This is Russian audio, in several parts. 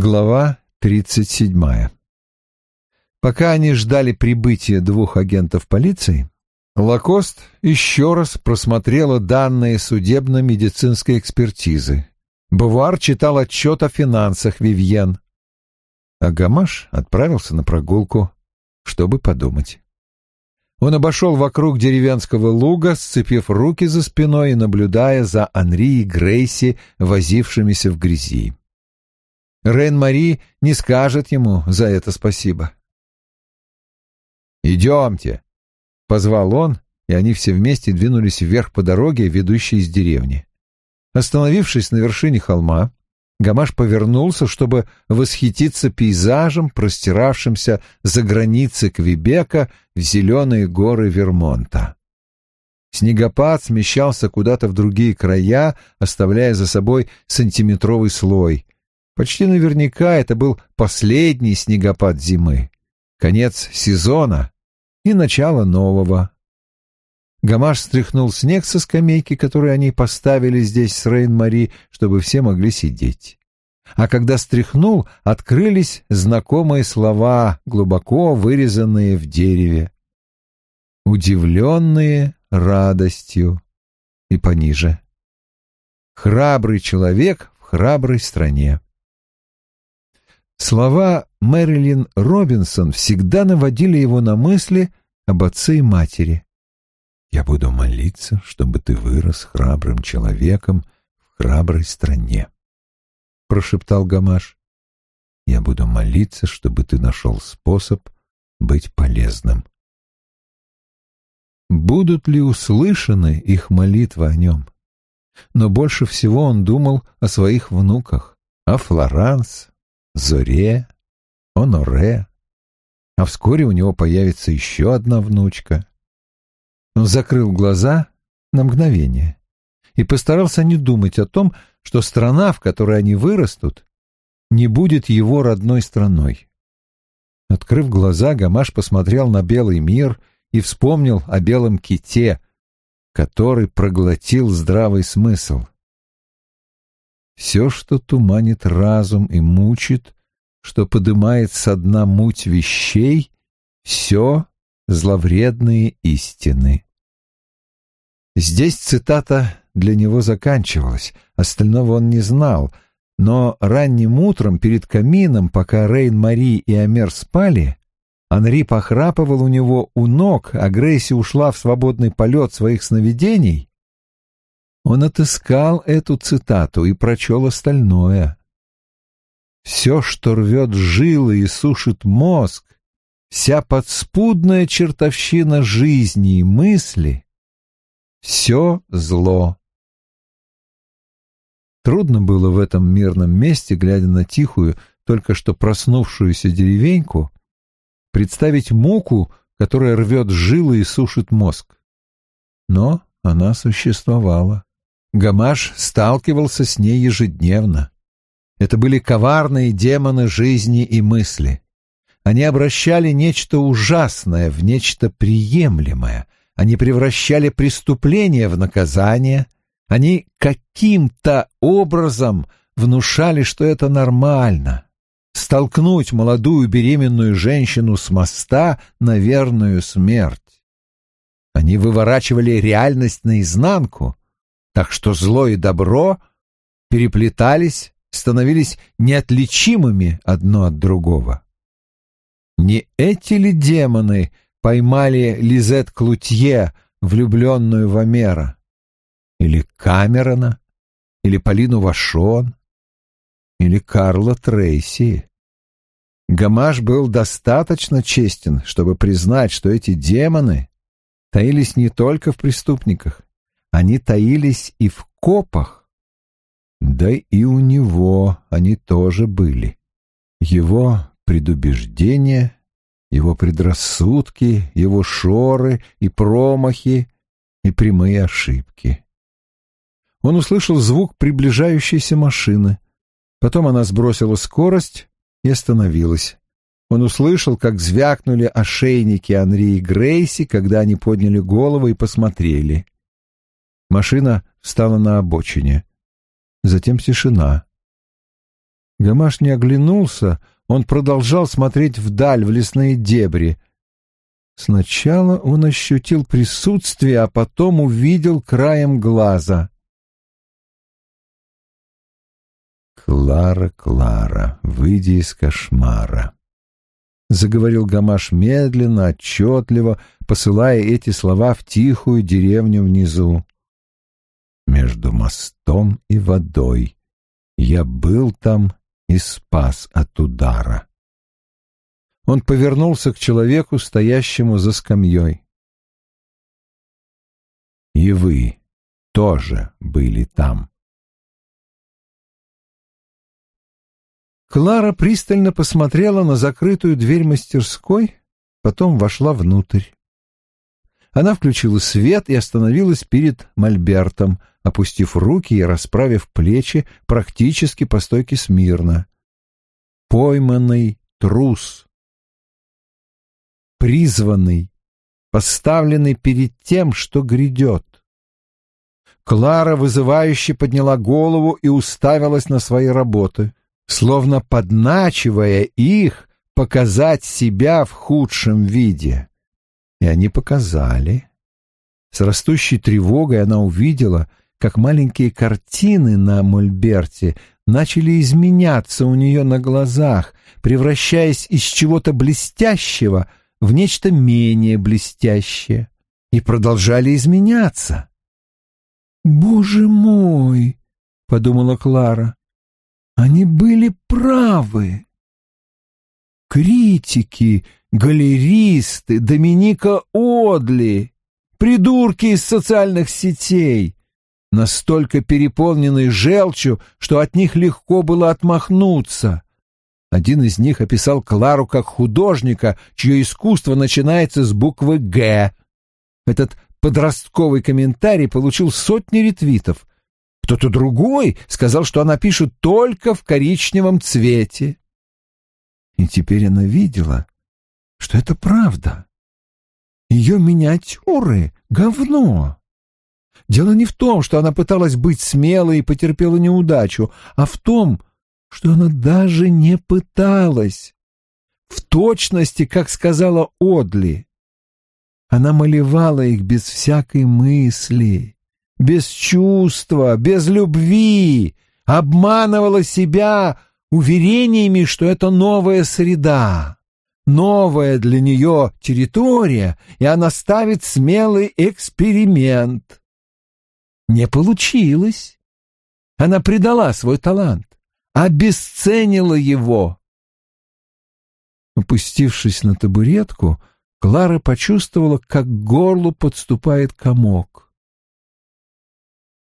Глава 37. Пока они ждали прибытия двух агентов полиции, Лакост еще раз просмотрела данные судебно-медицинской экспертизы. Бувар читал отчет о финансах Вивьен. А Гамаш отправился на прогулку, чтобы подумать. Он обошел вокруг деревенского луга, сцепив руки за спиной и наблюдая за Анри и Грейси, возившимися в грязи. Рейн-Мари не скажет ему за это спасибо. «Идемте», — позвал он, и они все вместе двинулись вверх по дороге, ведущей из деревни. Остановившись на вершине холма, Гамаш повернулся, чтобы восхититься пейзажем, простиравшимся за границы Квебека в зеленые горы Вермонта. Снегопад смещался куда-то в другие края, оставляя за собой сантиметровый слой. Почти наверняка это был последний снегопад зимы, конец сезона и начало нового. Гамаш стряхнул снег со скамейки, которую они поставили здесь с Рейн-Мари, чтобы все могли сидеть. А когда стряхнул, открылись знакомые слова, глубоко вырезанные в дереве. Удивленные радостью и пониже. Храбрый человек в храброй стране. Слова Мэрилин Робинсон всегда наводили его на мысли об отце и матери. «Я буду молиться, чтобы ты вырос храбрым человеком в храброй стране», — прошептал Гамаш. «Я буду молиться, чтобы ты нашел способ быть полезным». Будут ли услышаны их молитвы о нем? Но больше всего он думал о своих внуках, о Флоранс, Зоре, Оноре, а вскоре у него появится еще одна внучка. Он закрыл глаза на мгновение и постарался не думать о том, что страна, в которой они вырастут, не будет его родной страной. Открыв глаза, Гамаш посмотрел на белый мир и вспомнил о белом ките, который проглотил здравый смысл. Все, что туманит разум и мучит, что подымает со дна муть вещей, все зловредные истины. Здесь цитата для него заканчивалась, остального он не знал, но ранним утром перед камином, пока Рейн-Мари и Амер спали, Анри похрапывал у него у ног, а Грейси ушла в свободный полет своих сновидений, он отыскал эту цитату и прочел остальное. «Все, что рвет жилы и сушит мозг, вся подспудная чертовщина жизни и мысли — все зло». Трудно было в этом мирном месте, глядя на тихую, только что проснувшуюся деревеньку, представить муку, которая рвет жилы и сушит мозг. Но она существовала. Гамаш сталкивался с ней ежедневно. Это были коварные демоны жизни и мысли. Они обращали нечто ужасное в нечто приемлемое. Они превращали преступление в наказание. Они каким-то образом внушали, что это нормально. Столкнуть молодую беременную женщину с моста на верную смерть. Они выворачивали реальность наизнанку, так что зло и добро переплетались, становились неотличимыми одно от другого. Не эти ли демоны поймали Лизет Клутье, влюбленную в Амера? Или Камерона? Или Полину Вашон? Или Карла Трейси? Гамаш был достаточно честен, чтобы признать, что эти демоны таились не только в преступниках, они таились и в копах. Да и у него они тоже были. Его предубеждения, его предрассудки, его шоры и промахи и прямые ошибки. Он услышал звук приближающейся машины. Потом она сбросила скорость и остановилась. Он услышал, как звякнули ошейники Анри и Грейси, когда они подняли голову и посмотрели — Машина встала на обочине. Затем тишина. Гамаш не оглянулся, он продолжал смотреть вдаль, в лесные дебри. Сначала он ощутил присутствие, а потом увидел краем глаза. «Клара, Клара, выйди из кошмара», — заговорил Гамаш медленно, отчетливо, посылая эти слова в тихую деревню внизу. «Между мостом и водой я был там и спас от удара». Он повернулся к человеку, стоящему за скамьей. «И вы тоже были там». Клара пристально посмотрела на закрытую дверь мастерской, потом вошла внутрь. Она включила свет и остановилась перед мольбертом, опустив руки и расправив плечи практически по стойке смирно. Пойманный трус призванный, поставленный перед тем, что грядет. Клара вызывающе подняла голову и уставилась на свои работы, словно подначивая их показать себя в худшем виде. И они показали. С растущей тревогой она увидела, как маленькие картины на мольберте начали изменяться у нее на глазах, превращаясь из чего-то блестящего в нечто менее блестящее и продолжали изменяться. «Боже мой!» — подумала Клара. «Они были правы!» Критики, галеристы, Доминика Одли, придурки из социальных сетей, настолько переполненные желчью, что от них легко было отмахнуться. Один из них описал Клару как художника, чье искусство начинается с буквы «Г». Этот подростковый комментарий получил сотни ретвитов. Кто-то другой сказал, что она пишет только в коричневом цвете. И теперь она видела, что это правда. Ее миниатюры — говно. Дело не в том, что она пыталась быть смелой и потерпела неудачу, а в том, что она даже не пыталась. В точности, как сказала Одли. Она малевала их без всякой мысли, без чувства, без любви, обманывала себя уверениями, что это новая среда, новая для нее территория, и она ставит смелый эксперимент. Не получилось. Она предала свой талант обесценила его. Опустившись на табуретку, Клара почувствовала, как к горлу подступает комок.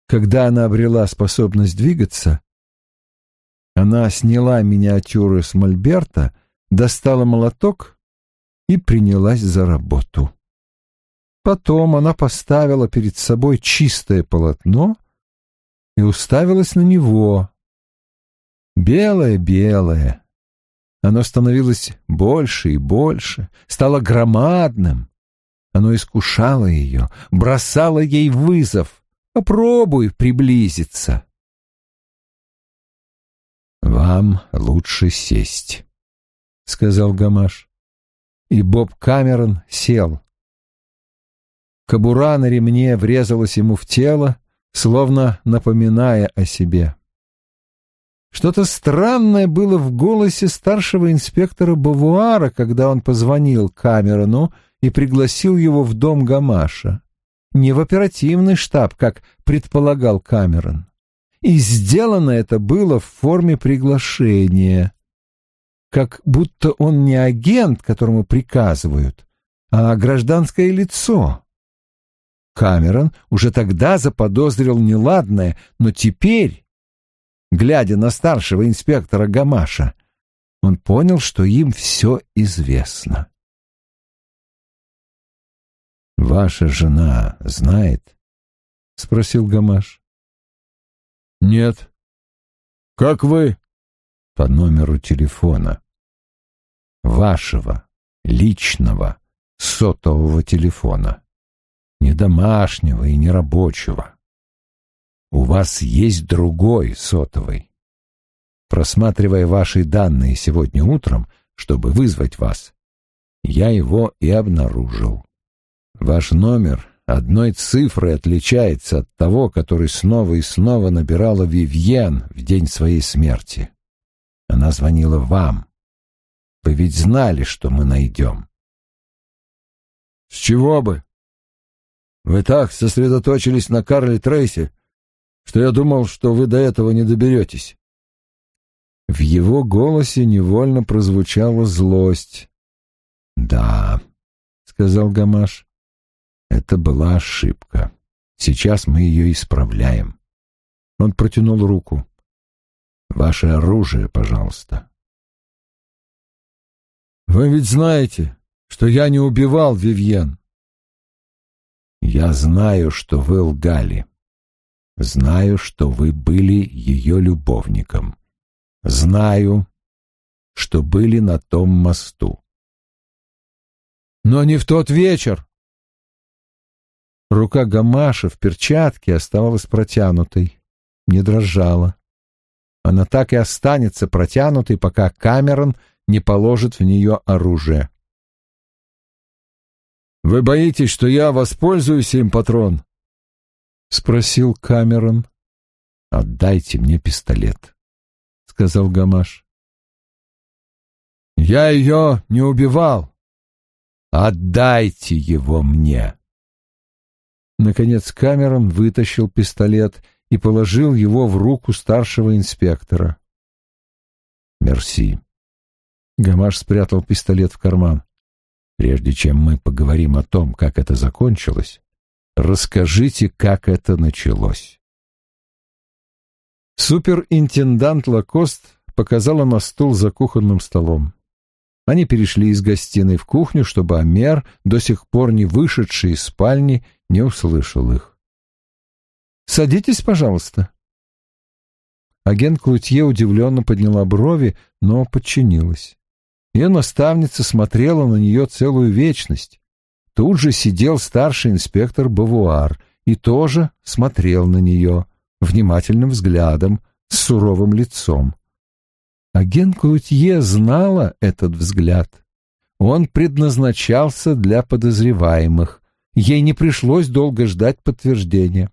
Когда она обрела способность двигаться, она сняла миниатюры с мольберта, достала молоток и принялась за работу. Потом она поставила перед собой чистое полотно и уставилась на него, Белое-белое. Оно становилось больше и больше, стало громадным. Оно искушало ее, бросало ей вызов. Попробуй приблизиться. «Вам лучше сесть», — сказал Гамаш. И Боб Камерон сел. Кобура на ремне врезалась ему в тело, словно напоминая о себе. Что-то странное было в голосе старшего инспектора Бавуара, когда он позвонил Камерону и пригласил его в дом Гамаша. Не в оперативный штаб, как предполагал Камерон. И сделано это было в форме приглашения. Как будто он не агент, которому приказывают, а гражданское лицо. Камерон уже тогда заподозрил неладное, но теперь глядя на старшего инспектора Гамаша, он понял, что им все известно. «Ваша жена знает?» — спросил Гамаш. «Нет». «Как вы?» «По номеру телефона. Вашего, личного, сотового телефона. Не домашнего и не рабочего. У вас есть другой сотовый. просматривая ваши данные сегодня утром, чтобы вызвать вас, я его и обнаружил. Ваш номер одной цифрой отличается от того, который снова и снова набирала Вивьен в день своей смерти. Она звонила вам. Вы ведь знали, что мы найдем. С чего бы? Вы так сосредоточились на Карле Трейси, что я думал, что вы до этого не доберетесь. В его голосе невольно прозвучала злость. «Да», — сказал Гамаш, — «это была ошибка. Сейчас мы ее исправляем». Он протянул руку. «Ваше оружие, пожалуйста». «Вы ведь знаете, что я не убивал Вивьен». «Я знаю, что вы лгали. Знаю, что вы были ее любовником. Знаю, что были на том мосту. Но не в тот вечер. Рука Гамаша в перчатке оставалась протянутой, не дрожала. Она так и останется протянутой, пока Камерон не положит в нее оружие. «Вы боитесь, что я воспользуюсь им, патрон?» — спросил Камерон. «Отдайте мне пистолет», сказал Гамаш. «Я ее не убивал. Отдайте его мне!» Наконец Камерон вытащил пистолет и положил его в руку старшего инспектора. «Мерси». Гамаш спрятал пистолет в карман. «Прежде чем мы поговорим о том, как это закончилось, расскажите, как это началось». Суперинтендант Лакост показала на стул за кухонным столом. Они перешли из гостиной в кухню, чтобы Амер, до сих пор не вышедший из спальни, не услышал их. «Садитесь, пожалуйста». Агент Клутье удивленно подняла брови, но подчинилась. Ее наставница смотрела на нее целую вечность. Тут же сидел старший инспектор Бавуар и тоже смотрел на нее — внимательным взглядом, с суровым лицом. Агент Клутье знала этот взгляд. Он предназначался для подозреваемых. Ей не пришлось долго ждать подтверждения.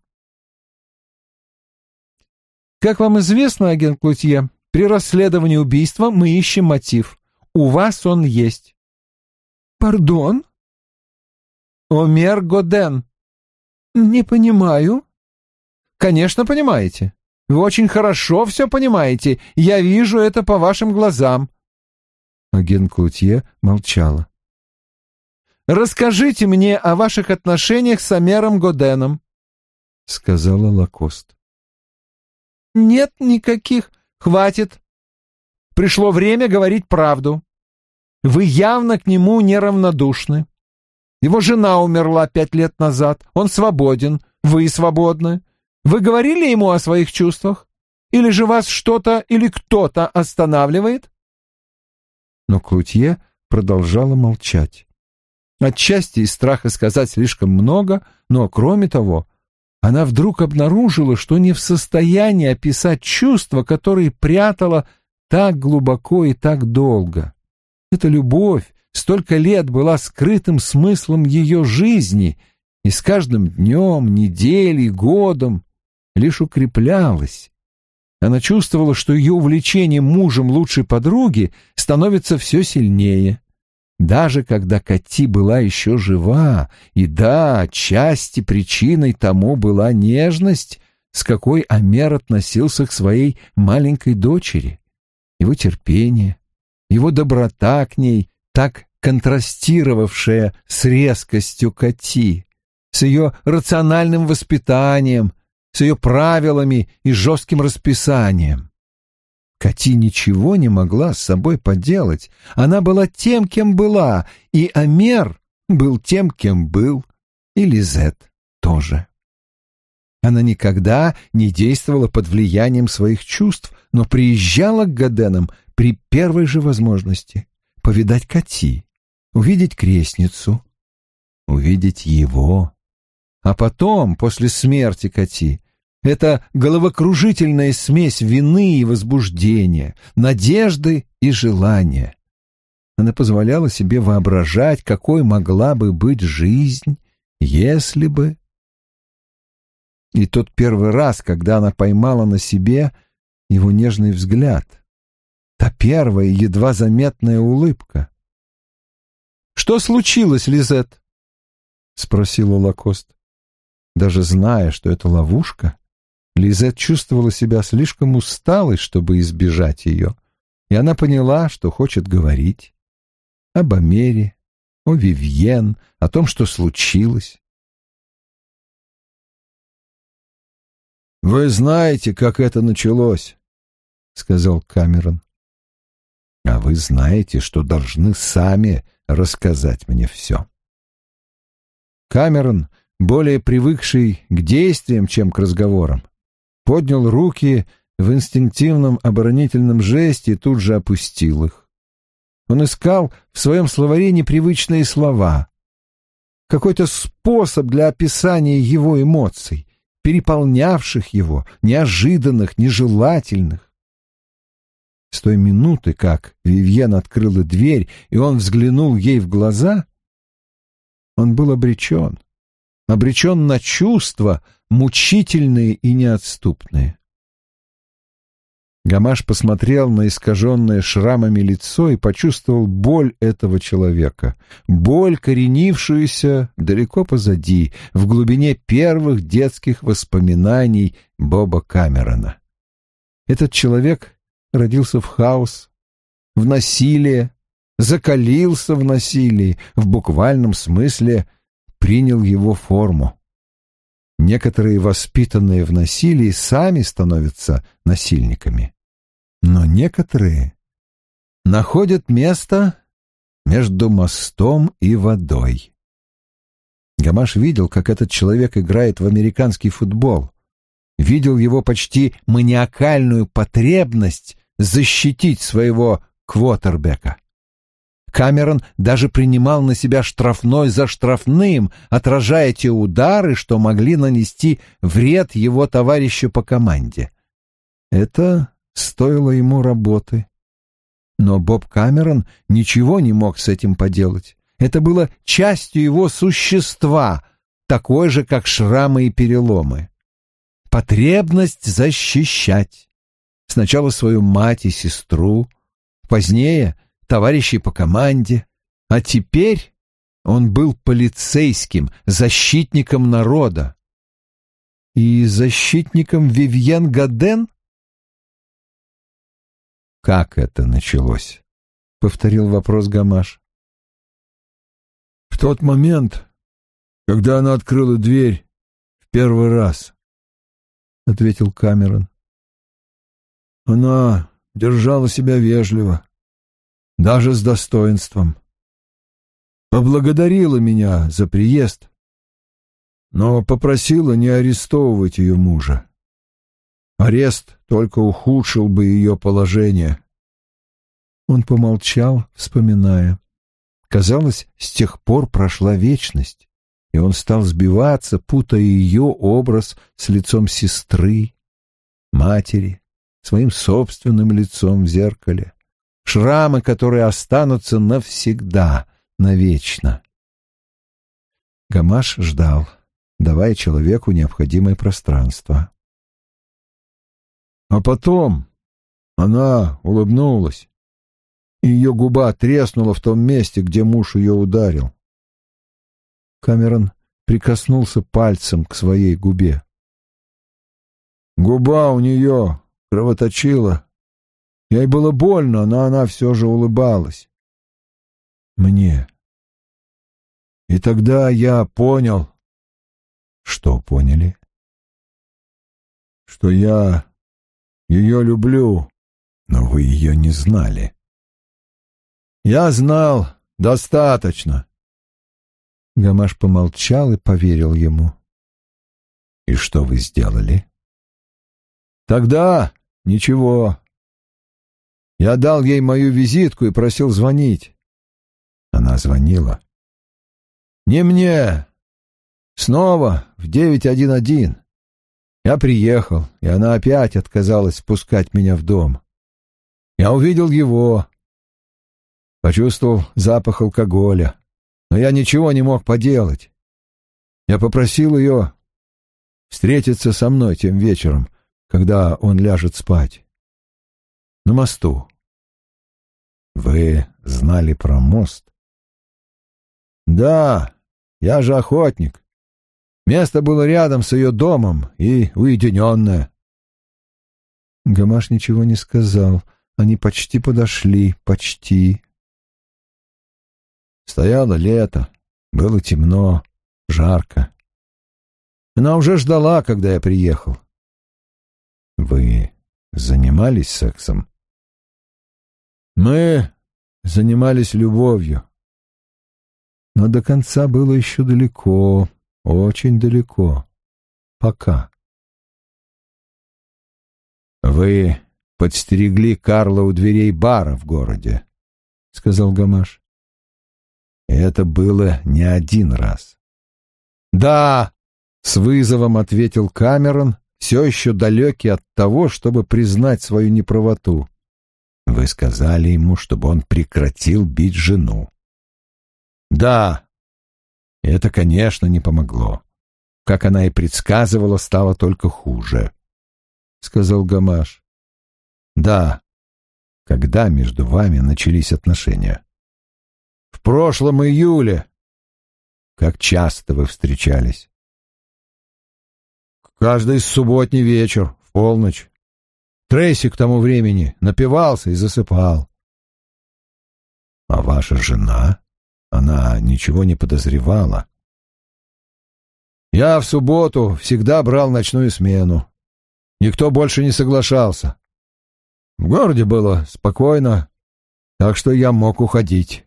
Как вам известно, агент Клутье, при расследовании убийства мы ищем мотив. У вас он есть. Пардон? Омер Годен. Не понимаю. Конечно, понимаете. Вы очень хорошо все понимаете. Я вижу это по вашим глазам. Агент Клутье молчала. «Расскажите мне о ваших отношениях с Амером Годеном», — сказала Лакост. «Нет никаких. Хватит. Пришло время говорить правду. Вы явно к нему неравнодушны. Его жена умерла пять лет назад. Он свободен. Вы свободны. Вы говорили ему о своих чувствах? Или же вас что-то или кто-то останавливает?» Но Клутье продолжала молчать. Отчасти из страха сказать слишком много, но, кроме того, она вдруг обнаружила, что не в состоянии описать чувства, которые прятала так глубоко и так долго. Эта любовь столько лет была скрытым смыслом ее жизни, и с каждым днем, неделей, годом лишь укреплялась. Она чувствовала, что ее увлечение мужем лучшей подруги становится все сильнее. Даже когда Кати была еще жива, и да, отчасти причиной тому была нежность, с какой Амер относился к своей маленькой дочери, его терпение, его доброта к ней, так контрастировавшая с резкостью Кати, с ее рациональным воспитанием, с ее правилами и жестким расписанием. Кати ничего не могла с собой поделать. Она была тем, кем была, и Амер был тем, кем был, и Лизет тоже. Она никогда не действовала под влиянием своих чувств, но приезжала к Гаденам при первой же возможности повидать Кати, увидеть крестницу, увидеть его. А потом, после смерти Кати, Это головокружительная смесь вины и возбуждения, надежды и желания. Она позволяла себе воображать, какой могла бы быть жизнь, если бы... И тот первый раз, когда она поймала на себе его нежный взгляд, та первая едва заметная улыбка. «Что случилось, Лизет?» — спросила Лакост. Даже зная, что это ловушка, Лизет чувствовала себя слишком усталой, чтобы избежать ее, и она поняла, что хочет говорить об Амере, о Вивьен, о том, что случилось. «Вы знаете, как это началось», — сказал Камерон. «А вы знаете, что должны сами рассказать мне все». Камерон, более привыкший к действиям, чем к разговорам, поднял руки в инстинктивном оборонительном жесте и тут же опустил их. Он искал в своем словаре непривычные слова, какой-то способ для описания его эмоций, переполнявших его, неожиданных, нежелательных. С той минуты, как Вивьен открыла дверь, и он взглянул ей в глаза, он был обречен, обречен на чувства, мучительные и неотступные. Гамаш посмотрел на искаженное шрамами лицо и почувствовал боль этого человека, боль, коренившуюся далеко позади, в глубине первых детских воспоминаний Боба Камерона. Этот человек родился в хаос, в насилие, закалился в насилии, в буквальном смысле принял его форму. Некоторые, воспитанные в насилии, сами становятся насильниками. Но некоторые находят место между мостом и водой. Гамаш видел, как этот человек играет в американский футбол. Видел его почти маниакальную потребность защитить своего квотербека. Камерон даже принимал на себя штрафной за штрафным, отражая те удары, что могли нанести вред его товарищу по команде. Это стоило ему работы. Но Боб Камерон ничего не мог с этим поделать. Это было частью его существа, такой же, как шрамы и переломы. Потребность защищать. Сначала свою мать и сестру, позднее товарищей по команде, а теперь он был полицейским, защитником народа. И защитником Вивьен Гаден? «Как это началось?» — повторил вопрос Гамаш. «В тот момент, когда она открыла дверь в первый раз», — ответил Камерон. «Она держала себя вежливо, даже с достоинством. Поблагодарила меня за приезд, но попросила не арестовывать ее мужа. Арест только ухудшил бы ее положение. Он помолчал, вспоминая. Казалось, с тех пор прошла вечность, и он стал сбиваться, путая ее образ с лицом сестры, матери, своим собственным лицом в зеркале, шрамы, которые останутся навсегда, навечно. Гамаш ждал, давая человеку необходимое пространство. А потом она улыбнулась, и ее губа треснула в том месте, где муж ее ударил. Камерон прикоснулся пальцем к своей губе. Губа у нее кровоточила. Ей было больно, но она все же улыбалась. Мне. И тогда я понял... Что поняли? Что я ее люблю, но вы ее не знали. Я знал достаточно. Гамаш помолчал и поверил ему. И что вы сделали? Тогда ничего. Я дал ей мою визитку и просил звонить. Она звонила. Не мне. Снова в 911. Я приехал, и она опять отказалась спускать меня в дом. Я увидел его, почувствовал запах алкоголя, но я ничего не мог поделать. Я попросил ее встретиться со мной тем вечером, когда он ляжет спать. На мосту. Вы знали про мост? Да, я же охотник. Место было рядом с ее домом и уединенное. Гамаш ничего не сказал. Они почти подошли, почти. Стояло лето, было темно, жарко. Она уже ждала, когда я приехал. Вы занимались сексом? Мы занимались любовью. Но до конца было еще далеко, очень далеко. Пока. Вы подстерегли Карла у дверей бара в городе, — сказал Гамаш. Это было не один раз. «Да!» — с вызовом ответил Камерон, все еще далекий от того, чтобы признать свою неправоту. Вы сказали ему, чтобы он прекратил бить жену. Да, это, конечно, не помогло. Как она и предсказывала, стало только хуже, — сказал Гамаш. Да, когда между вами начались отношения? В прошлом июле. Как часто вы встречались? Каждый субботний вечер, в полночь. Трейси к тому времени напивался и засыпал. А ваша жена? Она ничего не подозревала. Я в субботу всегда брал ночную смену. Никто больше не соглашался. В городе было спокойно, так что я мог уходить.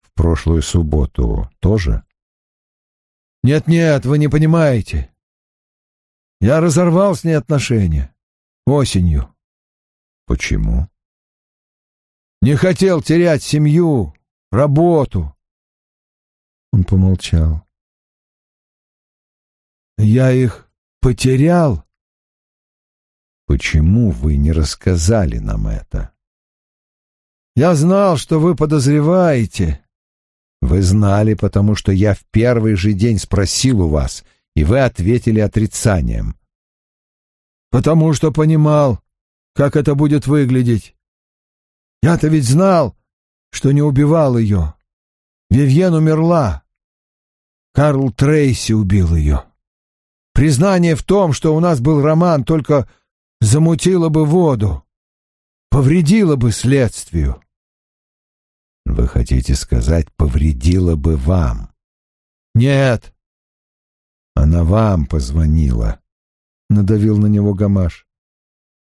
В прошлую субботу тоже? Нет-нет, вы не понимаете. Я разорвал с ней отношения. Осенью. Почему? Не хотел терять семью, работу. Он помолчал. Я их потерял. Почему вы не рассказали нам это? Я знал, что вы подозреваете. Вы знали, потому что я в первый же день спросил у вас, и вы ответили отрицанием. Потому что понимал, как это будет выглядеть. Я-то ведь знал, что не убивал ее. Вивьен умерла. Карл Трейси убил ее. Признание в том, что у нас был роман, только замутило бы воду, повредило бы следствию. Вы хотите сказать, повредило бы вам? Нет. Она вам позвонила, — надавил на него Гамаш.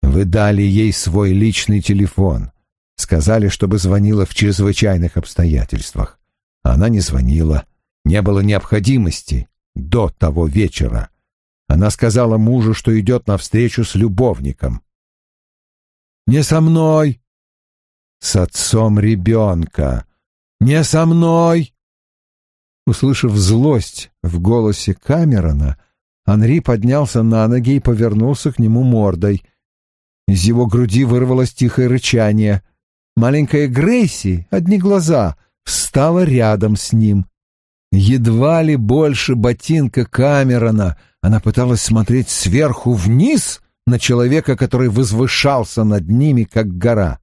Вы дали ей свой личный телефон. Сказали, чтобы звонила в чрезвычайных обстоятельствах. Она не звонила. Не было необходимости до того вечера. Она сказала мужу, что идет навстречу с любовником. «Не со мной!» «С отцом ребенка!» «Не со мной!» Услышав злость в голосе Камерона, Анри поднялся на ноги и повернулся к нему мордой. Из его груди вырвалось тихое рычание — Маленькая Грейси, одни глаза, встала рядом с ним. Едва ли больше ботинка Камерона, она пыталась смотреть сверху вниз на человека, который возвышался над ними, как гора.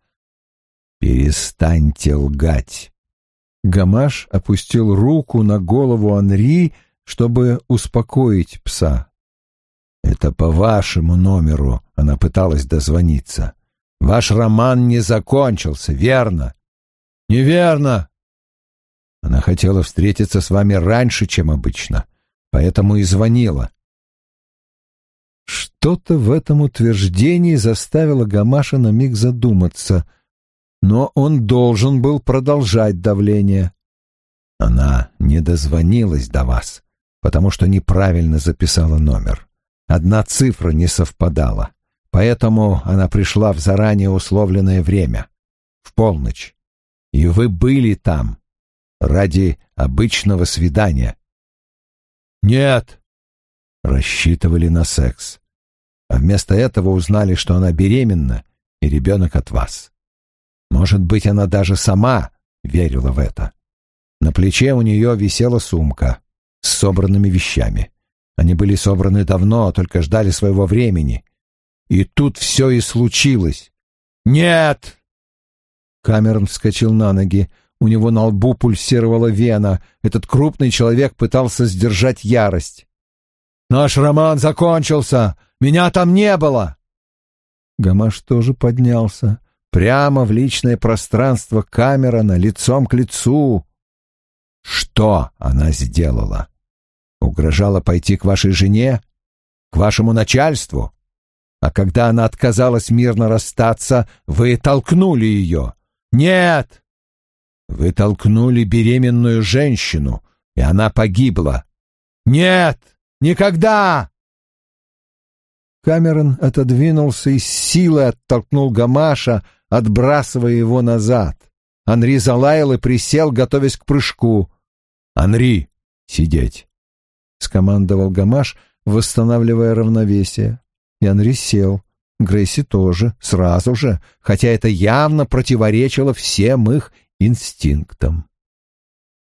«Перестаньте лгать!» Гамаш опустил руку на голову Анри, чтобы успокоить пса. «Это по вашему номеру она пыталась дозвониться. Ваш роман не закончился, верно? Неверно. Она хотела встретиться с вами раньше, чем обычно, поэтому и звонила. Что-то в этом утверждении заставило Гамаша на миг задуматься, но он должен был продолжать давление. Она не дозвонилась до вас, потому что неправильно записала номер. Одна цифра не совпадала. Поэтому она пришла в заранее условленное время, в полночь. И вы были там ради обычного свидания. Нет. рассчитывали на секс. А вместо этого узнали, что она беременна, и ребенок от вас. Может быть, она даже сама верила в это. На плече у нее висела сумка с собранными вещами. Они были собраны давно, только ждали своего времени. И тут все и случилось. «Нет!» Камерон вскочил на ноги. У него на лбу пульсировала вена. Этот крупный человек пытался сдержать ярость. «Наш роман закончился! Меня там не было!» Гамаш тоже поднялся. Прямо в личное пространство Камерона, лицом к лицу. Что она сделала? Угрожала пойти к вашей жене? К вашему начальству? А когда она отказалась мирно расстаться, вы толкнули ее. Нет! Вы толкнули беременную женщину, и она погибла. Нет! Никогда! Камерон отодвинулся и с силой оттолкнул Гамаша, отбрасывая его назад. Анри залаял и присел, готовясь к прыжку. «Анри, сидеть!» — скомандовал Гамаш, восстанавливая равновесие. И Анри сел. Грейси тоже, сразу же, хотя это явно противоречило всем их инстинктам.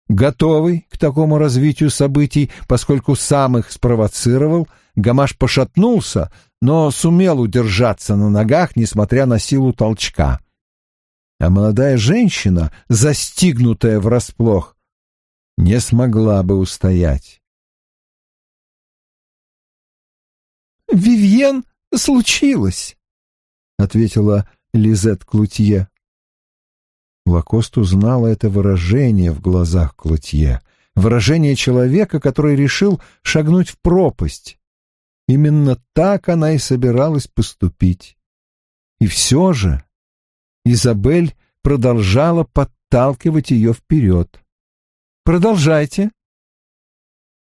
Готовый к такому развитию событий, поскольку сам их спровоцировал, Гамаш пошатнулся, но сумел удержаться на ногах, несмотря на силу толчка. А молодая женщина, застигнутая врасплох, не смогла бы устоять. «Вивьен случилось», — ответила Лизет Клутье. Лакост узнала это выражение в глазах Клутье, выражение человека, который решил шагнуть в пропасть. Именно так она и собиралась поступить. И все же Изабель продолжала подталкивать ее вперед. «Продолжайте»,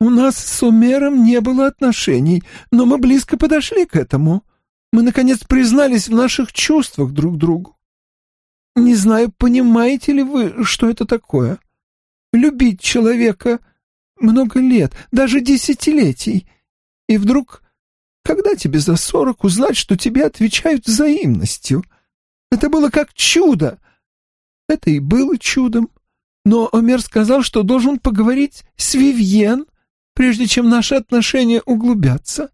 у нас с Умером не было отношений, но мы близко подошли к этому. Мы, наконец, признались в наших чувствах друг другу. Не знаю, понимаете ли вы, что это такое? Любить человека много лет, даже десятилетий, и вдруг, когда тебе за сорок, узнать, что тебе отвечают взаимностью. Это было как чудо. Это и было чудом. Но Омер сказал, что должен поговорить с Вивьен, прежде чем наши отношения углубятся.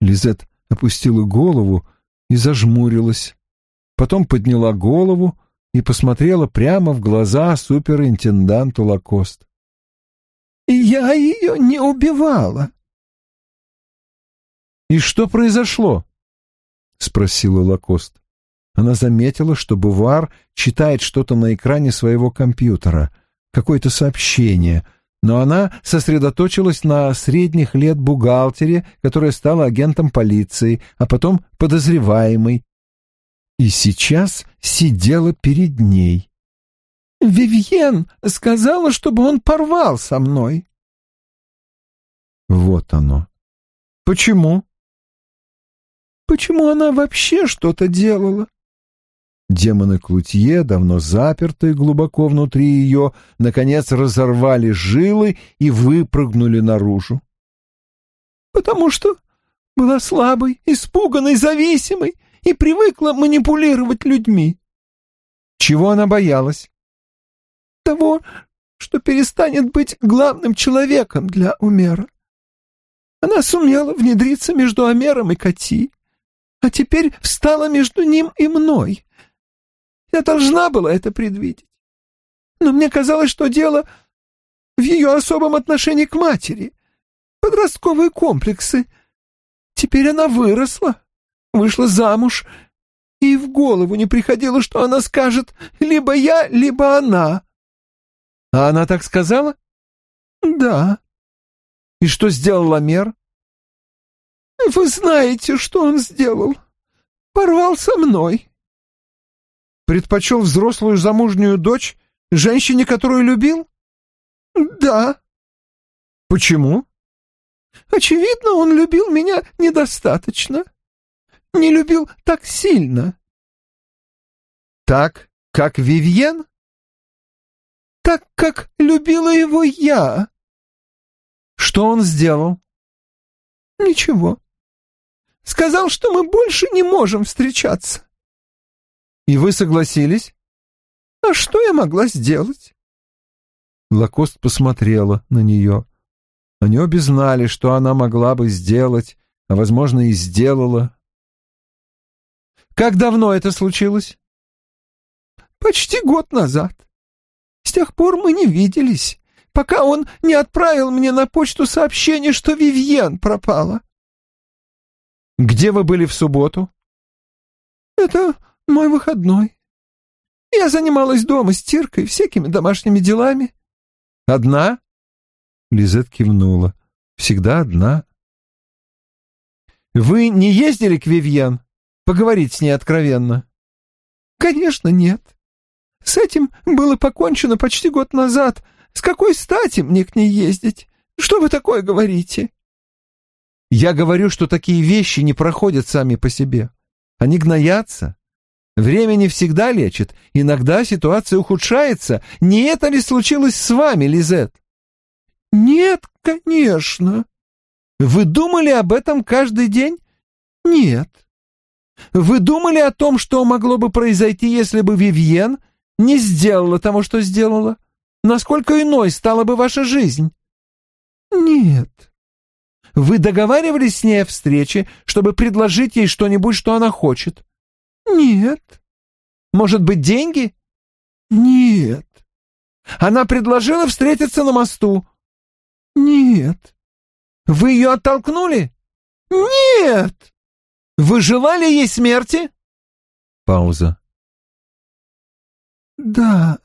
Лизет опустила голову и зажмурилась. Потом подняла голову и посмотрела прямо в глаза суперинтенданту Лакост. «Я ее не убивала». «И что произошло?» — спросила Лакост. Она заметила, что Бувар читает что-то на экране своего компьютера, какое-то сообщение — но она сосредоточилась на средних лет бухгалтере, которая стала агентом полиции, а потом подозреваемой, и сейчас сидела перед ней. «Вивьен сказала, чтобы он порвал со мной». Вот оно. Почему? Почему она вообще что-то делала? Демоны Клутье, давно запертые глубоко внутри ее, наконец разорвали жилы и выпрыгнули наружу. «Потому что была слабой, испуганной, зависимой и привыкла манипулировать людьми». Чего она боялась? Того, что перестанет быть главным человеком для Умера. Она сумела внедриться между Амером и Кати, а теперь встала между ним и мной. Я должна была это предвидеть. Но мне казалось, что дело в ее особом отношении к матери. Подростковые комплексы. Теперь она выросла, вышла замуж, и в голову не приходило, что она скажет либо я, либо она. А она так сказала? Да. И что сделал Амер? Вы знаете, что он сделал. Порвал со мной предпочел взрослую замужнюю дочь женщине, которую любил? Да. Почему? Очевидно, он любил меня недостаточно. Не любил так сильно. Так, как Вивьен? Так, как любила его я. Что он сделал? Ничего. Сказал, что мы больше не можем встречаться. И вы согласились? А что я могла сделать? Лакост посмотрела на нее. Они обе знали, что она могла бы сделать, а, возможно, и сделала. Как давно это случилось? Почти год назад. С тех пор мы не виделись, пока он не отправил мне на почту сообщение, что Вивьен пропала. Где вы были в субботу? Это мой выходной. Я занималась дома стиркой, всякими домашними делами. Одна? Лизет кивнула. Всегда одна. Вы не ездили к Вивьен? Поговорить с ней откровенно? Конечно, нет. С этим было покончено почти год назад. С какой стати мне к ней ездить? Что вы такое говорите? Я говорю, что такие вещи не проходят сами по себе. Они гноятся. Время не всегда лечит. Иногда ситуация ухудшается. Не это ли случилось с вами, Лизет? Нет, конечно. Вы думали об этом каждый день? Нет. Вы думали о том, что могло бы произойти, если бы Вивьен не сделала того, что сделала? Насколько иной стала бы ваша жизнь? Нет. Вы договаривались с ней о встрече, чтобы предложить ей что-нибудь, что она хочет? Нет. Может быть, деньги? Нет. Она предложила встретиться на мосту? Нет. Вы ее оттолкнули? Нет. Вы желали ей смерти? Пауза. Да.